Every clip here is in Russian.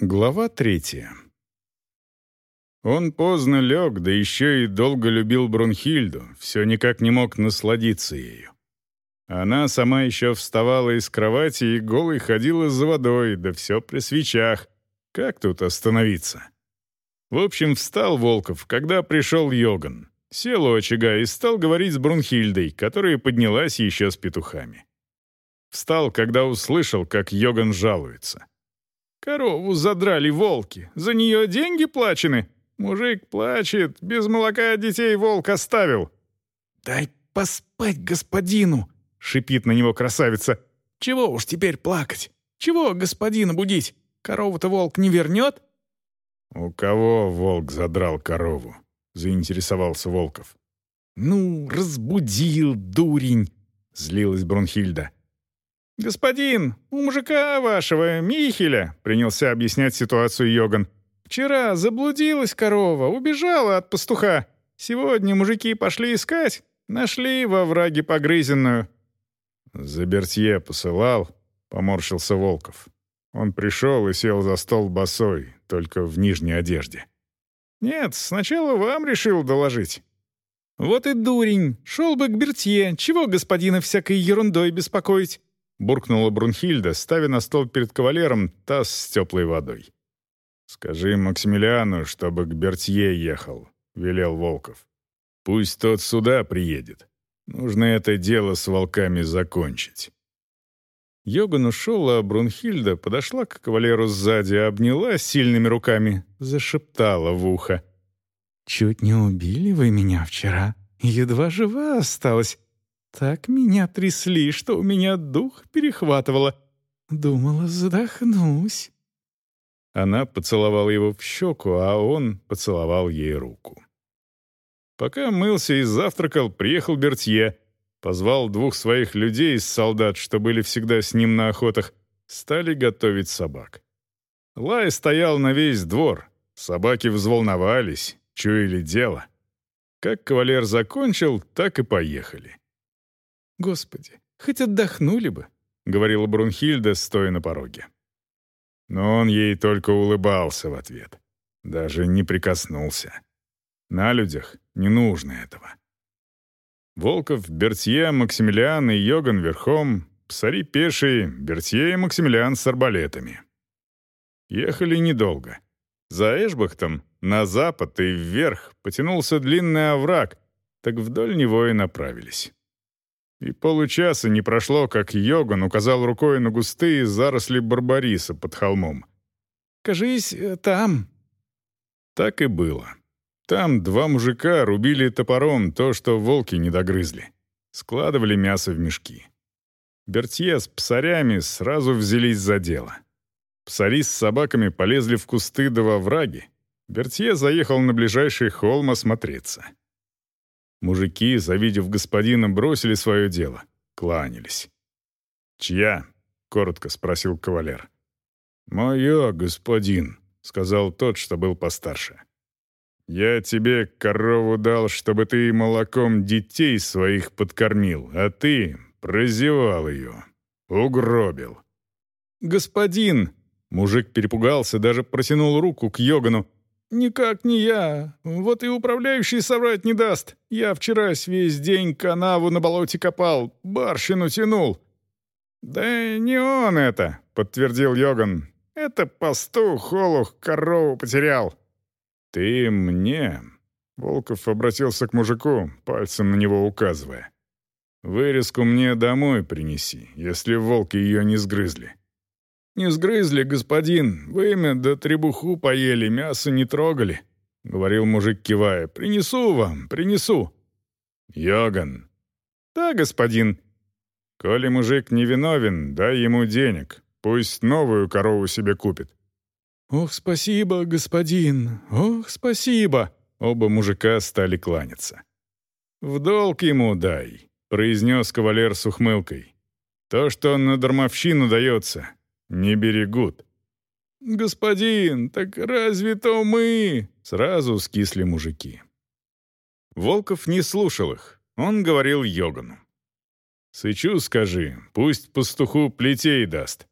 Глава третья. Он поздно лег, да еще и долго любил Брунхильду, все никак не мог насладиться ею. Она сама еще вставала из кровати и голой ходила за водой, да все при свечах. Как тут остановиться? В общем, встал Волков, когда пришел Йоган. Сел у очага и стал говорить с Брунхильдой, которая поднялась еще с петухами. Встал, когда услышал, как Йоган жалуется — Корову задрали волки. За нее деньги плачены. Мужик плачет. Без молока детей волк оставил. «Дай поспать господину!» — шипит на него красавица. «Чего уж теперь плакать? Чего господина будить? Корову-то волк не вернет?» «У кого волк задрал корову?» — заинтересовался Волков. «Ну, разбудил, дурень!» — злилась Брунхильда. «Господин, у мужика вашего, Михеля», — принялся объяснять ситуацию Йоган. «Вчера заблудилась корова, убежала от пастуха. Сегодня мужики пошли искать, нашли во враге погрызенную». «За Бертье посылал», — поморщился Волков. Он пришел и сел за стол босой, только в нижней одежде. «Нет, сначала вам решил доложить». «Вот и дурень, шел бы к Бертье, чего господина всякой ерундой беспокоить?» — буркнула Брунхильда, ставя на стол перед кавалером таз с теплой водой. «Скажи Максимилиану, чтобы к Бертье ехал», — велел Волков. «Пусть тот сюда приедет. Нужно это дело с волками закончить». Йоган ушел, а Брунхильда подошла к кавалеру сзади, обняла сильными руками, зашептала в ухо. «Чуть не убили вы меня вчера. Едва жива осталась. Так меня трясли, что у меня дух перехватывало. Думала, задохнусь. Она поцеловала его в щеку, а он поцеловал ей руку. Пока мылся и завтракал, приехал Бертье, позвал двух своих людей из солдат, что были всегда с ним на охотах, стали готовить собак. Лай стоял на весь двор, собаки взволновались, чуяли дело. Как кавалер закончил, так и поехали. «Господи, хоть отдохнули бы», — говорила Брунхильда, стоя на пороге. Но он ей только улыбался в ответ. Даже не прикоснулся. На людях не нужно этого. Волков, Бертье, Максимилиан и Йоган верхом, псари пешие, Бертье и Максимилиан с арбалетами. Ехали недолго. За Эшбахтом, на запад и вверх, потянулся длинный овраг, так вдоль него и направились. И получаса не прошло, как Йоган указал рукой на густые заросли барбариса под холмом. «Кажись, э, там». Так и было. Там два мужика рубили топором то, что волки не догрызли. Складывали мясо в мешки. Бертье с псарями сразу взялись за дело. Псари с собаками полезли в кусты да во враги. Бертье заехал на ближайший холм осмотреться. Мужики, завидев господина, бросили свое дело, кланялись. «Чья?» — коротко спросил кавалер. «Моя, господин», — сказал тот, что был постарше. «Я тебе корову дал, чтобы ты молоком детей своих подкормил, а ты прозевал ее, угробил». «Господин!» — мужик перепугался, даже протянул руку к Йогану, «Никак не я. Вот и управляющий соврать не даст. Я вчера весь день канаву на болоте копал, барщину тянул». «Да не он это», — подтвердил Йоган. «Это пастух Олух корову потерял». «Ты мне...» — Волков обратился к мужику, пальцем на него указывая. «Вырезку мне домой принеси, если волки ее не сгрызли». «Не сгрызли, господин. Вымя да требуху поели, мясо не трогали», — говорил мужик, кивая. «Принесу вам, принесу». «Йоган». «Да, господин». «Коли мужик невиновен, дай ему денег. Пусть новую корову себе купит». «Ох, спасибо, господин! Ох, спасибо!» Оба мужика стали кланяться. «В долг ему дай», — произнес кавалер с ухмылкой. «То, что на дармовщину дается, не берегут». «Господин, так разве то мы?» — сразу скисли мужики. Волков не слушал их. Он говорил Йогану. «Сычу скажи, пусть пастуху плетей даст».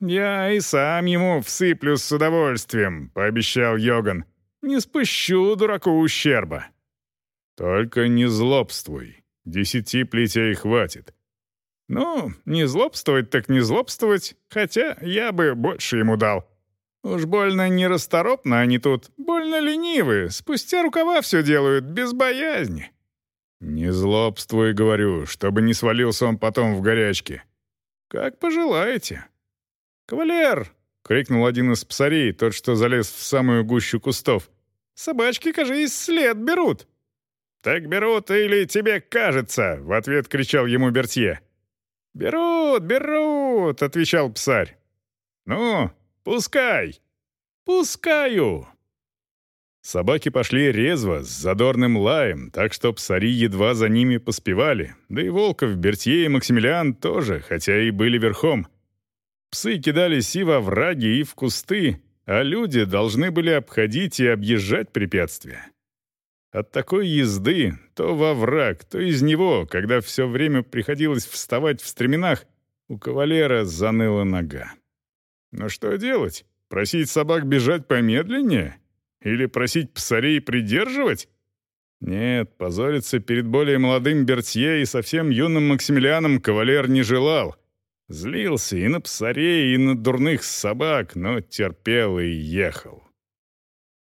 «Я и сам ему всыплю с удовольствием», — пообещал Йоган. «Не спущу дураку ущерба». «Только не злобствуй. Десяти плетей хватит». «Ну, не злобствовать так не злобствовать, хотя я бы больше ему дал. Уж больно нерасторопно они тут, больно ленивые, спустя рукава все делают, без боязни». «Не злобствуй, говорю, чтобы не свалился он потом в горячке». «Как пожелаете». «Кавалер!» — крикнул один из псарей, тот, что залез в самую гущу кустов. «Собачки, кажись, след берут». «Так берут или тебе кажется?» — в ответ кричал ему Бертье. «Берут, берут!» — отвечал псарь. «Ну, пускай!» «Пускаю!» Собаки пошли резво, с задорным лаем, так что псари едва за ними поспевали, да и Волков, Бертье и Максимилиан тоже, хотя и были верхом — Псы кидались и во враги, и в кусты, а люди должны были обходить и объезжать препятствия. От такой езды то во враг, то из него, когда все время приходилось вставать в стременах, у кавалера заныла нога. Но что делать? Просить собак бежать помедленнее? Или просить псарей придерживать? Нет, позориться перед более молодым Бертье и совсем юным Максимилианом кавалер не желал. Злился и на псарей, и на дурных собак, но терпел и ехал.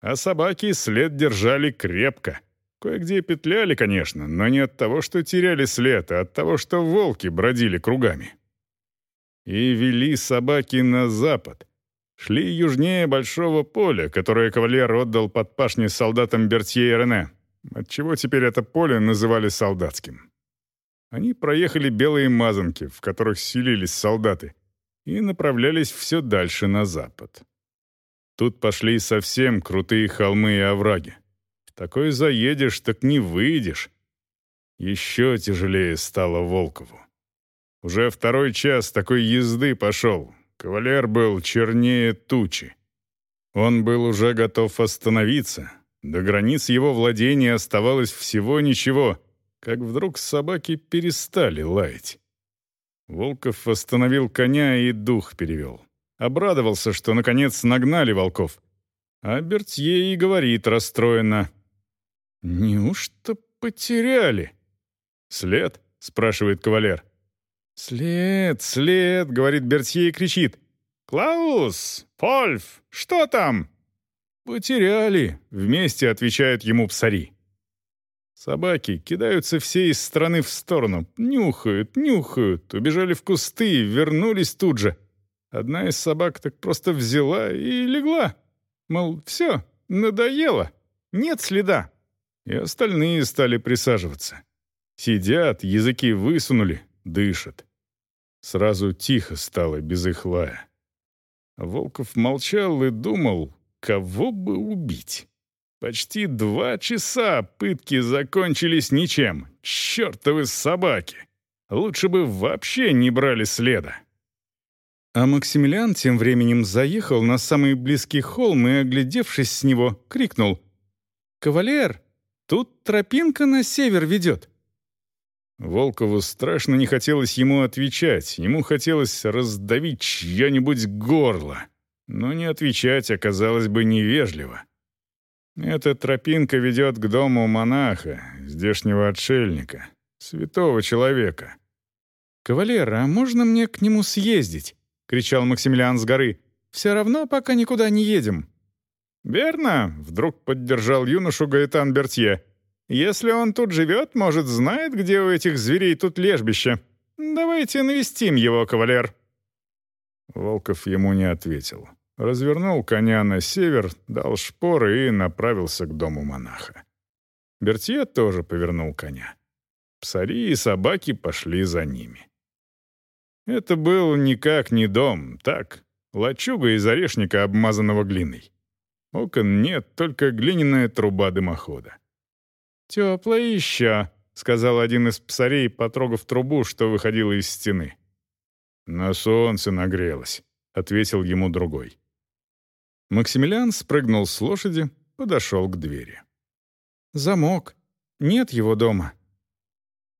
А собаки след держали крепко. Кое-где петляли, конечно, но не от того, что теряли след, а от того, что волки бродили кругами. И вели собаки на запад. Шли южнее большого поля, которое кавалер отдал под пашни солдатам Бертье и Рене, отчего теперь это поле называли солдатским. Они проехали белые мазанки, в которых селились солдаты, и направлялись все дальше на запад. Тут пошли совсем крутые холмы и овраги. В такой заедешь, так не выйдешь. Еще тяжелее стало Волкову. Уже второй час такой езды пошел. Кавалер был чернее тучи. Он был уже готов остановиться. До границ его владения оставалось всего ничего — как вдруг собаки перестали лаять. Волков остановил коня и дух перевел. Обрадовался, что наконец нагнали волков. А Бертье и говорит расстроенно. «Неужто потеряли?» «След?» — спрашивает кавалер. «След, след!» — говорит Бертье и кричит. «Клаус! Польф! Что там?» «Потеряли!» — вместе отвечают ему псари. Собаки кидаются все из стороны в сторону, нюхают, нюхают, убежали в кусты, вернулись тут же. Одна из собак так просто взяла и легла. Мол, все, надоело, нет следа. И остальные стали присаживаться. Сидят, языки высунули, дышат. Сразу тихо стало без их лая. Волков молчал и думал, кого бы убить. Почти два часа пытки закончились ничем. Чёртовы собаки! Лучше бы вообще не брали следа. А Максимилиан тем временем заехал на самый близкий холм и, оглядевшись с него, крикнул «Кавалер, тут тропинка на север ведет». Волкову страшно не хотелось ему отвечать, ему хотелось раздавить чье-нибудь горло. Но не отвечать оказалось бы невежливо. Эта тропинка ведет к дому монаха, здешнего отшельника, святого человека. «Кавалер, а можно мне к нему съездить?» — кричал Максимилиан с горы. «Все равно пока никуда не едем». «Верно», — вдруг поддержал юношу Гаэтан Бертье. «Если он тут живет, может, знает, где у этих зверей тут лежбище. Давайте навестим его, кавалер». Волков ему не ответил развернул коня на север, дал шпоры и направился к дому монаха. Бертье тоже повернул коня. Псари и собаки пошли за ними. Это был никак не дом, так, лачуга из орешника, обмазанного глиной. Окон нет, только глиняная труба дымохода. «Тепло еще», — сказал один из псарей, потрогав трубу, что выходила из стены. «На солнце нагрелось», — ответил ему другой. Максимилиан спрыгнул с лошади, подошел к двери. «Замок. Нет его дома».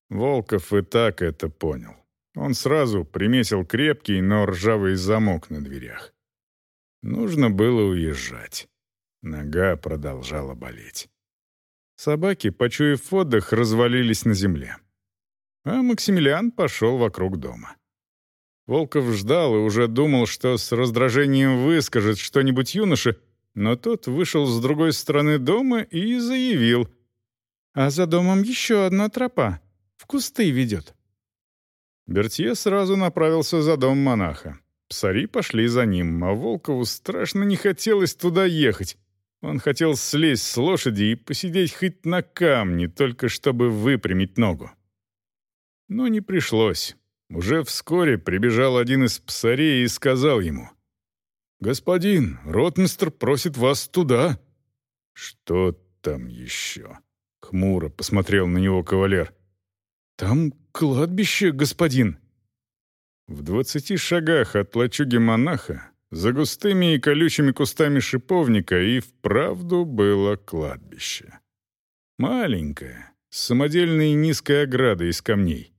Волков и так это понял. Он сразу примесил крепкий, но ржавый замок на дверях. Нужно было уезжать. Нога продолжала болеть. Собаки, почуяв отдых, развалились на земле. А Максимилиан пошел вокруг дома. Волков ждал и уже думал, что с раздражением выскажет что-нибудь юноше, но тот вышел с другой стороны дома и заявил. «А за домом еще одна тропа. В кусты ведет». Бертье сразу направился за дом монаха. Псари пошли за ним, а Волкову страшно не хотелось туда ехать. Он хотел слезть с лошади и посидеть хоть на камне, только чтобы выпрямить ногу. Но не пришлось. Уже вскоре прибежал один из псарей и сказал ему. «Господин, ротмистр просит вас туда». «Что там еще?» — хмуро посмотрел на него кавалер. «Там кладбище, господин». В двадцати шагах от лачуги монаха, за густыми и колючими кустами шиповника, и вправду было кладбище. Маленькое, с самодельной низкой оградой из камней,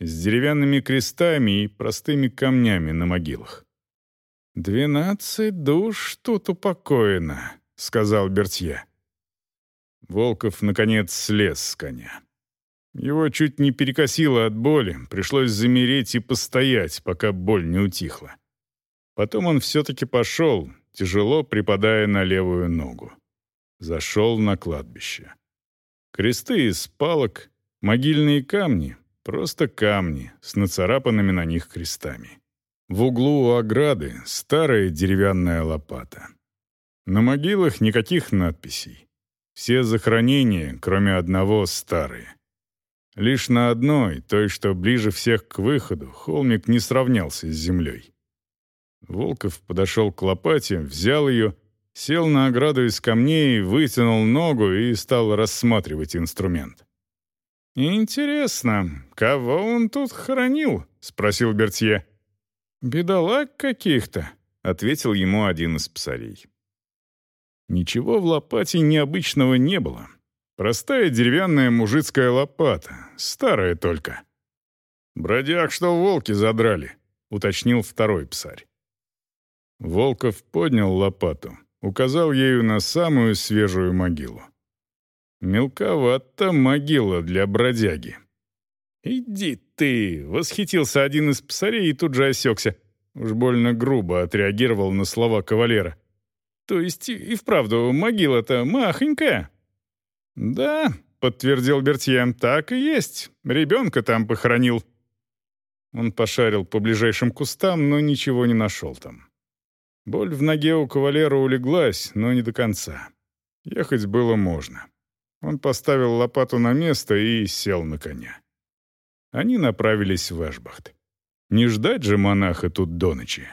с деревянными крестами и простыми камнями на могилах. «Двенадцать душ тут упокоено», — сказал Бертье. Волков, наконец, слез с коня. Его чуть не перекосило от боли, пришлось замереть и постоять, пока боль не утихла. Потом он все-таки пошел, тяжело припадая на левую ногу. Зашел на кладбище. Кресты из палок, могильные камни, просто камни с нацарапанными на них крестами. В углу у ограды старая деревянная лопата. На могилах никаких надписей. Все захоронения, кроме одного, старые. Лишь на одной, той, что ближе всех к выходу, холмик не сравнялся с землей. Волков подошел к лопате, взял ее, сел на ограду из камней, вытянул ногу и стал рассматривать инструмент. «Интересно, кого он тут хоронил?» — спросил Бертье. «Бедолаг каких-то», — ответил ему один из псарей. Ничего в лопате необычного не было. Простая деревянная мужицкая лопата, старая только. «Бродяг, что волки задрали», — уточнил второй псарь. Волков поднял лопату, указал ею на самую свежую могилу. Мелковата могила для бродяги. «Иди ты!» — восхитился один из псарей и тут же осекся. Уж больно грубо отреагировал на слова кавалера. «То есть и вправду могила-то махонькая?» «Да», — подтвердил Бертье, — «так и есть. Ребенка там похоронил». Он пошарил по ближайшим кустам, но ничего не нашел там. Боль в ноге у кавалера улеглась, но не до конца. Ехать было можно. Он поставил лопату на место и сел на коня. Они направились в Эшбахт. Не ждать же монаха тут до ночи.